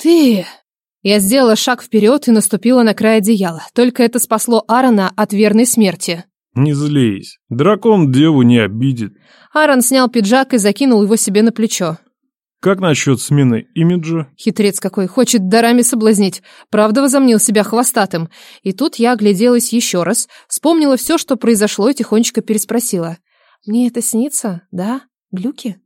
«Ты...» Я сделала шаг вперед и наступила на край одеяла. Только это спасло Аарона от верной смерти. Не злись. Дракон деву не обидит. Аарон снял пиджак и закинул его себе на плечо. Как насчет смены имиджа? Хитрец какой, хочет дарами соблазнить. Правда возомнил себя хвостатым. И тут я огляделась еще раз, вспомнила все, что произошло, и тихонечко переспросила. «Мне это снится, да? Глюки?»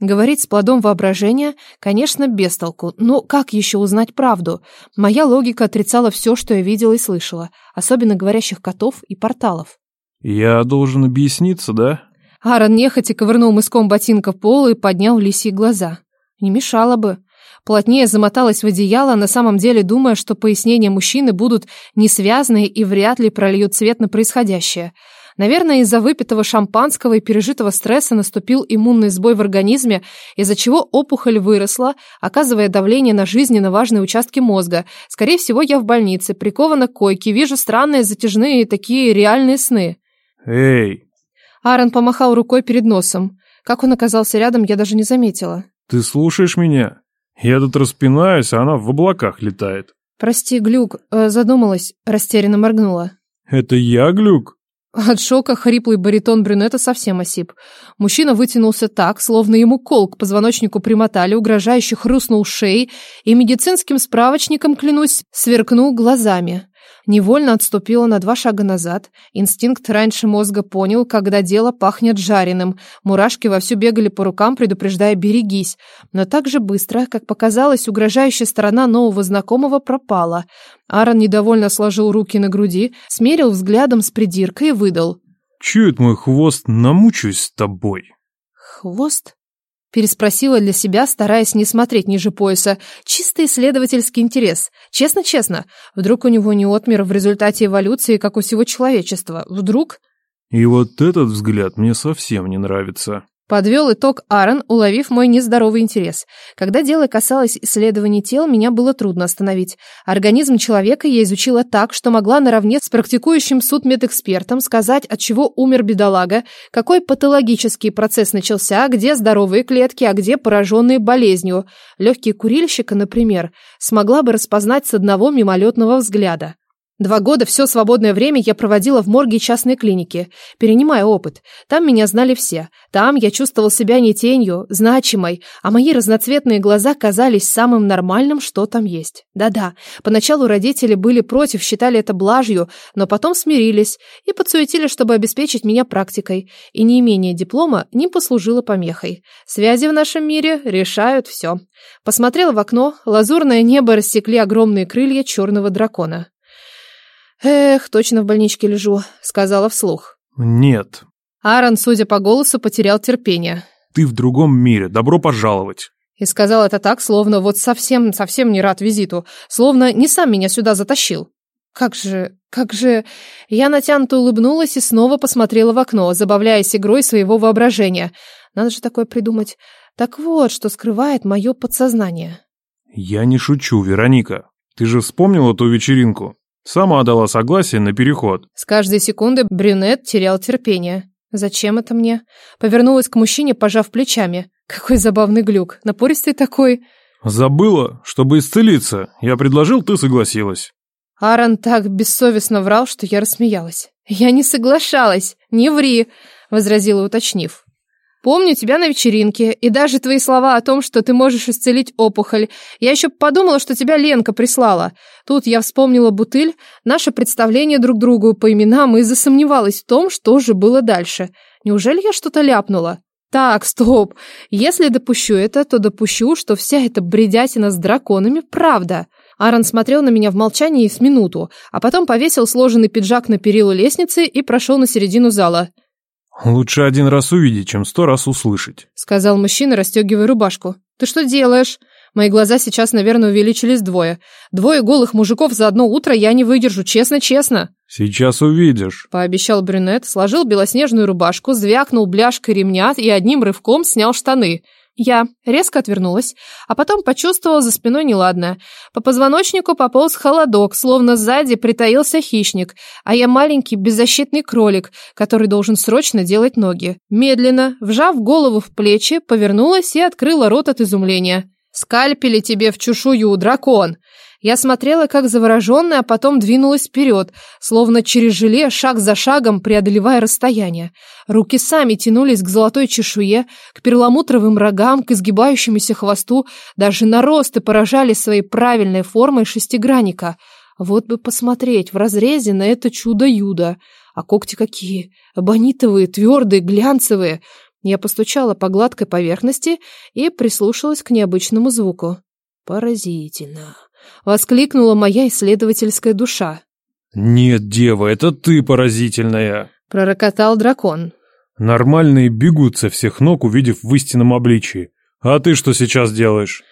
Говорить с плодом воображения, конечно, без толку, но как еще узнать правду? Моя логика отрицала все, что я видела и слышала, особенно говорящих котов и порталов. Я должен объясниться, да? Аарон нехотя ковырнул мыском ботинка пол и поднял лисьи глаза. Не мешало бы. Плотнее замоталась в одеяло, на самом деле думая, что пояснения мужчины будут несвязные и вряд ли прольют свет на происходящее. Наверное, из-за выпитого шампанского и пережитого стресса наступил иммунный сбой в организме, из-за чего опухоль выросла, оказывая давление на жизненно важные участки мозга. Скорее всего, я в больнице, прикована к койке, вижу странные затяжные такие реальные сны. Эй! Аарон помахал рукой перед носом. Как он оказался рядом, я даже не заметила. Ты слушаешь меня? Я тут распинаюсь, а она в облаках летает. Прости, Глюк, э, задумалась, растерянно моргнула. Это я, Глюк? От шока хриплый баритон брюнета совсем осип. Мужчина вытянулся так, словно ему кол к позвоночнику примотали, угрожающе хрустнул шеей и медицинским справочником, клянусь, сверкнул глазами. Невольно отступила на два шага назад. Инстинкт раньше мозга понял, когда дело пахнет жареным. Мурашки вовсю бегали по рукам, предупреждая «берегись». Но так же быстро, как показалось, угрожающая сторона нового знакомого пропала. Аарон недовольно сложил руки на груди, смерил взглядом с придиркой и выдал. «Чует мой хвост, намучаюсь с тобой». «Хвост?» Переспросила для себя, стараясь не смотреть ниже пояса. Чисто исследовательский интерес. Честно-честно. Вдруг у него не отмер в результате эволюции, как у всего человечества. Вдруг... И вот этот взгляд мне совсем не нравится. Подвел итог Аарон, уловив мой нездоровый интерес. Когда дело касалось исследований тел, меня было трудно остановить. Организм человека я изучила так, что могла наравне с практикующим судмедэкспертом сказать, от чего умер бедолага, какой патологический процесс начался, где здоровые клетки, а где пораженные болезнью. Легкий курильщика, например, смогла бы распознать с одного мимолетного взгляда. Два года все свободное время я проводила в морге частной клиники, перенимая опыт. Там меня знали все. Там я чувствовала себя не тенью, значимой, а мои разноцветные глаза казались самым нормальным, что там есть. Да-да, поначалу родители были против, считали это блажью, но потом смирились и подсуетили, чтобы обеспечить меня практикой. И неимение диплома не послужило помехой. Связи в нашем мире решают все. Посмотрела в окно, лазурное небо рассекли огромные крылья черного дракона. «Эх, точно в больничке лежу», — сказала вслух. «Нет». Аарон, судя по голосу, потерял терпение. «Ты в другом мире. Добро пожаловать». И сказал это так, словно вот совсем-совсем не рад визиту, словно не сам меня сюда затащил. Как же, как же... Я натянуто улыбнулась и снова посмотрела в окно, забавляясь игрой своего воображения. Надо же такое придумать. Так вот, что скрывает мое подсознание. Я не шучу, Вероника. Ты же вспомнила ту вечеринку? Сама дала согласие на переход. С каждой секунды брюнет терял терпение. Зачем это мне? Повернулась к мужчине, пожав плечами. Какой забавный глюк. Напористый такой. Забыла, чтобы исцелиться. Я предложил, ты согласилась. Аарон так бессовестно врал, что я рассмеялась. Я не соглашалась. Не ври, возразила, уточнив. Помню тебя на вечеринке, и даже твои слова о том, что ты можешь исцелить опухоль. Я еще подумала, что тебя Ленка прислала. Тут я вспомнила бутыль, наше представление друг другу по именам и засомневалась в том, что же было дальше. Неужели я что-то ляпнула? Так, стоп. Если допущу это, то допущу, что вся эта бредятина с драконами правда. Аарон смотрел на меня в молчании с минуту, а потом повесил сложенный пиджак на перила лестницы и прошел на середину зала. «Лучше один раз увидеть, чем сто раз услышать», — сказал мужчина, расстегивая рубашку. «Ты что делаешь?» Мои глаза сейчас, наверное, увеличились двое. Двое голых мужиков за одно утро я не выдержу, честно-честно. «Сейчас увидишь», — пообещал брюнет, сложил белоснежную рубашку, звякнул бляшкой ремня и одним рывком снял штаны — я резко отвернулась, а потом почувствовала за спиной неладное. По позвоночнику пополз холодок, словно сзади притаился хищник, а я маленький беззащитный кролик, который должен срочно делать ноги. Медленно, вжав голову в плечи, повернулась и открыла рот от изумления. Скальпели тебе в чешую, дракон!» Я смотрела, как завороженная, а потом двинулась вперед, словно через желе, шаг за шагом, преодолевая расстояние. Руки сами тянулись к золотой чешуе, к перламутровым рогам, к изгибающемуся хвосту, даже наросты поражали своей правильной формой шестигранника. Вот бы посмотреть в разрезе на это чудо-юдо. А когти какие! Абонитовые, твердые, глянцевые. Я постучала по гладкой поверхности и прислушалась к необычному звуку. Поразительно. Воскликнула моя исследовательская душа. «Нет, дева, это ты поразительная!» Пророкотал дракон. «Нормальные бегут со всех ног, увидев в истинном обличии. А ты что сейчас делаешь?»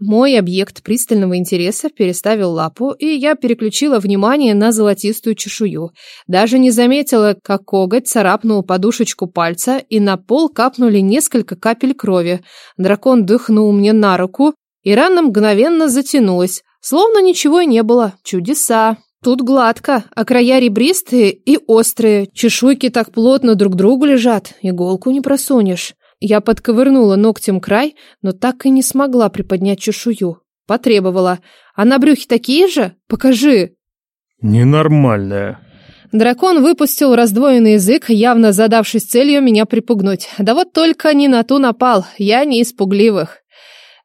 Мой объект пристального интереса переставил лапу, и я переключила внимание на золотистую чешую. Даже не заметила, как коготь царапнул подушечку пальца, и на пол капнули несколько капель крови. Дракон дыхнул мне на руку, и рана мгновенно затянулась, словно ничего и не было. Чудеса. Тут гладко, а края ребристые и острые. Чешуйки так плотно друг к другу лежат, иголку не просунешь. Я подковырнула ногтем край, но так и не смогла приподнять чешую. Потребовала. А на брюхе такие же? Покажи. Ненормальная. Дракон выпустил раздвоенный язык, явно задавшись целью меня припугнуть. Да вот только не на ту напал, я не из пугливых.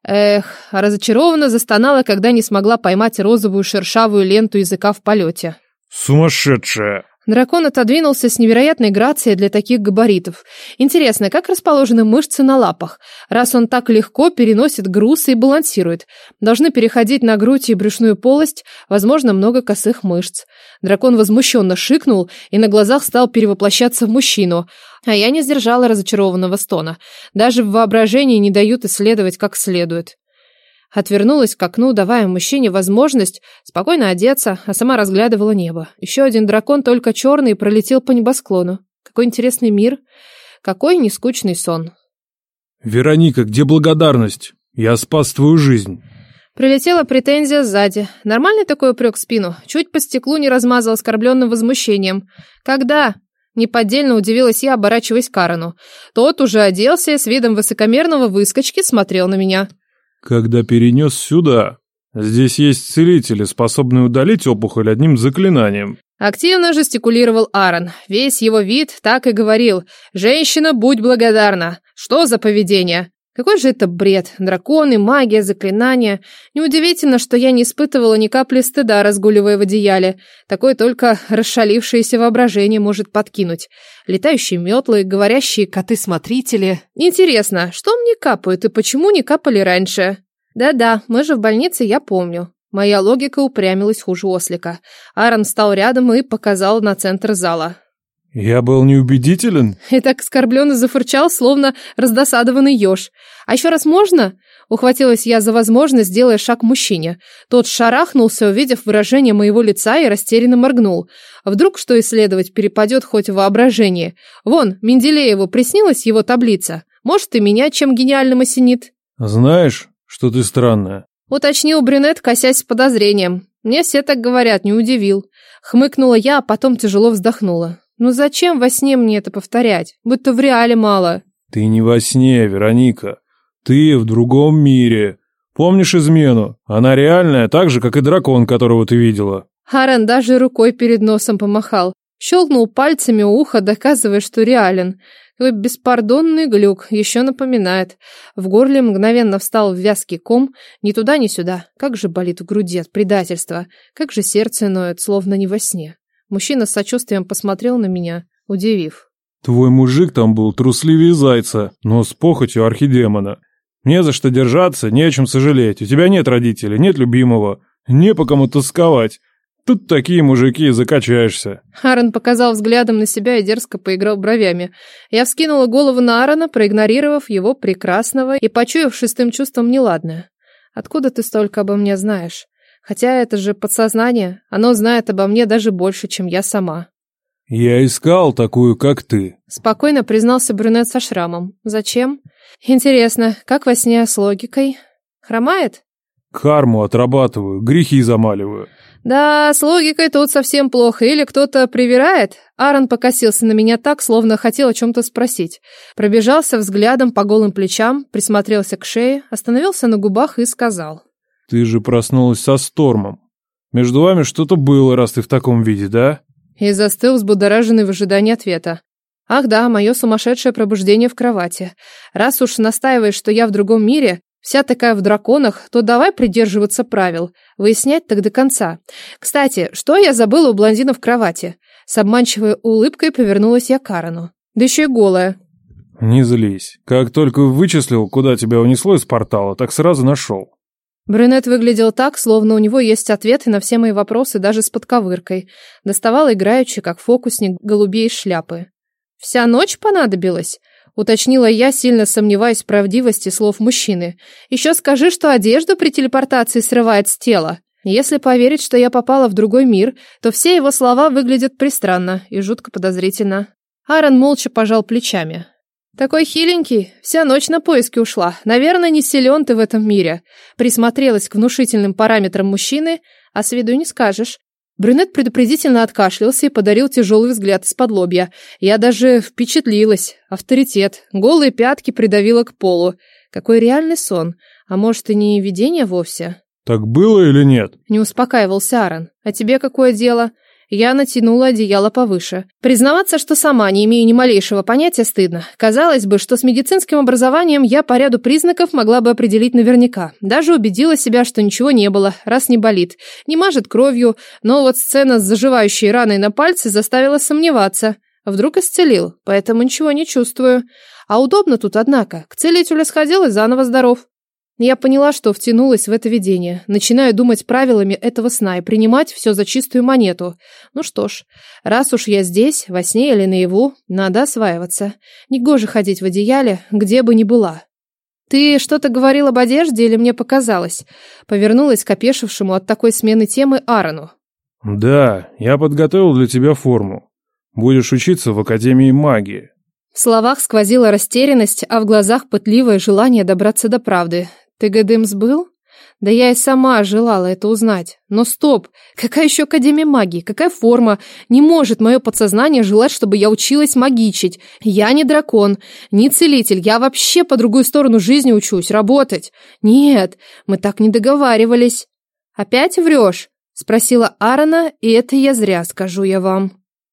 Эх, разочарованно застонала, когда не смогла поймать розовую шершавую ленту языка в полете. Сумасшедшая. Дракон отодвинулся с невероятной грацией для таких габаритов. Интересно, как расположены мышцы на лапах, раз он так легко переносит груз и балансирует. Должны переходить на грудь и брюшную полость, возможно, много косых мышц. Дракон возмущенно шикнул и на глазах стал перевоплощаться в мужчину, а я не сдержала разочарованного стона. Даже в воображении не дают исследовать как следует. Отвернулась к окну, давая мужчине возможность спокойно одеться, а сама разглядывала небо. Еще один дракон, только черный, пролетел по небосклону. Какой интересный мир, какой нескучный сон. «Вероника, где благодарность? Я спас твою жизнь». Прилетела претензия сзади. Нормальный такой упрек в спину. Чуть по стеклу не размазал оскорбленным возмущением. «Когда?» Неподдельно удивилась я, оборачиваясь к Аарону. Тот уже оделся и с видом высокомерного выскочки смотрел на меня когда перенес сюда. Здесь есть целители, способные удалить опухоль одним заклинанием. Активно жестикулировал Аарон. Весь его вид так и говорил. «Женщина, будь благодарна! Что за поведение?» Какой же это бред? Драконы, магия, заклинания. Неудивительно, что я не испытывала ни капли стыда, разгуливая в одеяле. Такое только расшалившееся воображение может подкинуть. Летающие метлы, говорящие коты-смотрители. Интересно, что мне капают и почему не капали раньше? Да-да, мы же в больнице, я помню. Моя логика упрямилась хуже ослика. Аарон встал рядом и показал на центр зала. «Я был неубедителен?» И так оскорбленно зафырчал, словно раздосадованный еж. «А еще раз можно?» Ухватилась я за возможность, делая шаг к мужчине. Тот шарахнулся, увидев выражение моего лица, и растерянно моргнул. Вдруг что исследовать перепадет хоть в воображении. Вон, Менделееву приснилась его таблица. Может, и меня чем гениальным осенит. «Знаешь, что ты странная?» Уточнил брюнет, косясь с подозрением. Мне все так говорят, не удивил. Хмыкнула я, а потом тяжело вздохнула. Ну зачем во сне мне это повторять? Будто в реале мало. Ты не во сне, Вероника. Ты в другом мире. Помнишь измену? Она реальная, так же, как и дракон, которого ты видела. Харен даже рукой перед носом помахал. Щелкнул пальцами у уха, доказывая, что реален. Какой беспардонный глюк, еще напоминает. В горле мгновенно встал вязкий ком, ни туда, ни сюда. Как же болит в груди от предательства, как же сердце ноет, словно не во сне. Мужчина с сочувствием посмотрел на меня, удивив. «Твой мужик там был трусливее зайца, но с похотью архидемона. Не за что держаться, не о чем сожалеть. У тебя нет родителей, нет любимого, не по кому тосковать. Тут такие мужики, закачаешься». Аарон показал взглядом на себя и дерзко поиграл бровями. Я вскинула голову на Аарона, проигнорировав его прекрасного и почуяв шестым чувством неладное. «Откуда ты столько обо мне знаешь?» Хотя это же подсознание, оно знает обо мне даже больше, чем я сама. «Я искал такую, как ты», — спокойно признался брюнет со шрамом. «Зачем? Интересно, как во сне с логикой? Хромает?» Карму отрабатываю, грехи замаливаю. Да, с логикой тут совсем плохо. Или кто-то привирает? Аарон покосился на меня так, словно хотел о чем-то спросить. Пробежался взглядом по голым плечам, присмотрелся к шее, остановился на губах и сказал. Ты же проснулась со Стормом. Между вами что-то было, раз ты в таком виде, да? И застыл взбудораженный в ожидании ответа. Ах да, мое сумасшедшее пробуждение в кровати. Раз уж настаиваешь, что я в другом мире, вся такая в драконах, то давай придерживаться правил, выяснять так до конца. Кстати, что я забыла у блондина в кровати? С обманчивой улыбкой повернулась я к Карену. Да еще и голая. Не злись. Как только вычислил, куда тебя унесло из портала, так сразу нашел. Брюнет выглядел так, словно у него есть ответы на все мои вопросы даже с подковыркой. Доставал играючи, как фокусник, голубей шляпы. «Вся ночь понадобилась?» — уточнила я, сильно сомневаясь в правдивости слов мужчины. «Еще скажи, что одежду при телепортации срывает с тела. Если поверить, что я попала в другой мир, то все его слова выглядят пристранно и жутко подозрительно». Аарон молча пожал плечами. Такой хиленький, вся ночь на поиски ушла. Наверное, не силен ты в этом мире. Присмотрелась к внушительным параметрам мужчины, а с виду не скажешь. Брюнет предупредительно откашлялся и подарил тяжелый взгляд из-под лобья. Я даже впечатлилась. Авторитет. Голые пятки придавило к полу. Какой реальный сон. А может, и не видение вовсе? Так было или нет? Не успокаивался Аарон. А тебе какое дело? Я натянула одеяло повыше. Признаваться, что сама не имею ни малейшего понятия, стыдно. Казалось бы, что с медицинским образованием я по ряду признаков могла бы определить наверняка. Даже убедила себя, что ничего не было, раз не болит. Не мажет кровью, но вот сцена с заживающей раной на пальце заставила сомневаться. Вдруг исцелил, поэтому ничего не чувствую. А удобно тут, однако. К целителю сходил и заново здоров. Я поняла, что втянулась в это видение. Начинаю думать правилами этого сна и принимать все за чистую монету. Ну что ж, раз уж я здесь, во сне или наяву, надо осваиваться. Негоже ходить в одеяле, где бы ни была. «Ты что-то говорил об одежде или мне показалось?» Повернулась к опешившему от такой смены темы Аарону. «Да, я подготовил для тебя форму. Будешь учиться в Академии магии». В словах сквозила растерянность, а в глазах пытливое желание добраться до правды. Ты Гэдымс был? Да я и сама желала это узнать. Но стоп, какая еще Академия магии? Какая форма? Не может мое подсознание желать, чтобы я училась магичить. Я не дракон, не целитель, я вообще по другую сторону жизни учусь, работать. Нет, мы так не договаривались. Опять врешь? Спросила Аарона, и это я зря, скажу я вам.